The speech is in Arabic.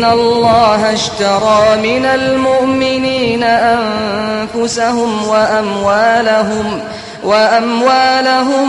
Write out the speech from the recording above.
إن الله اشترى من المؤمنين أنفسهم وأموالهم وأموالهم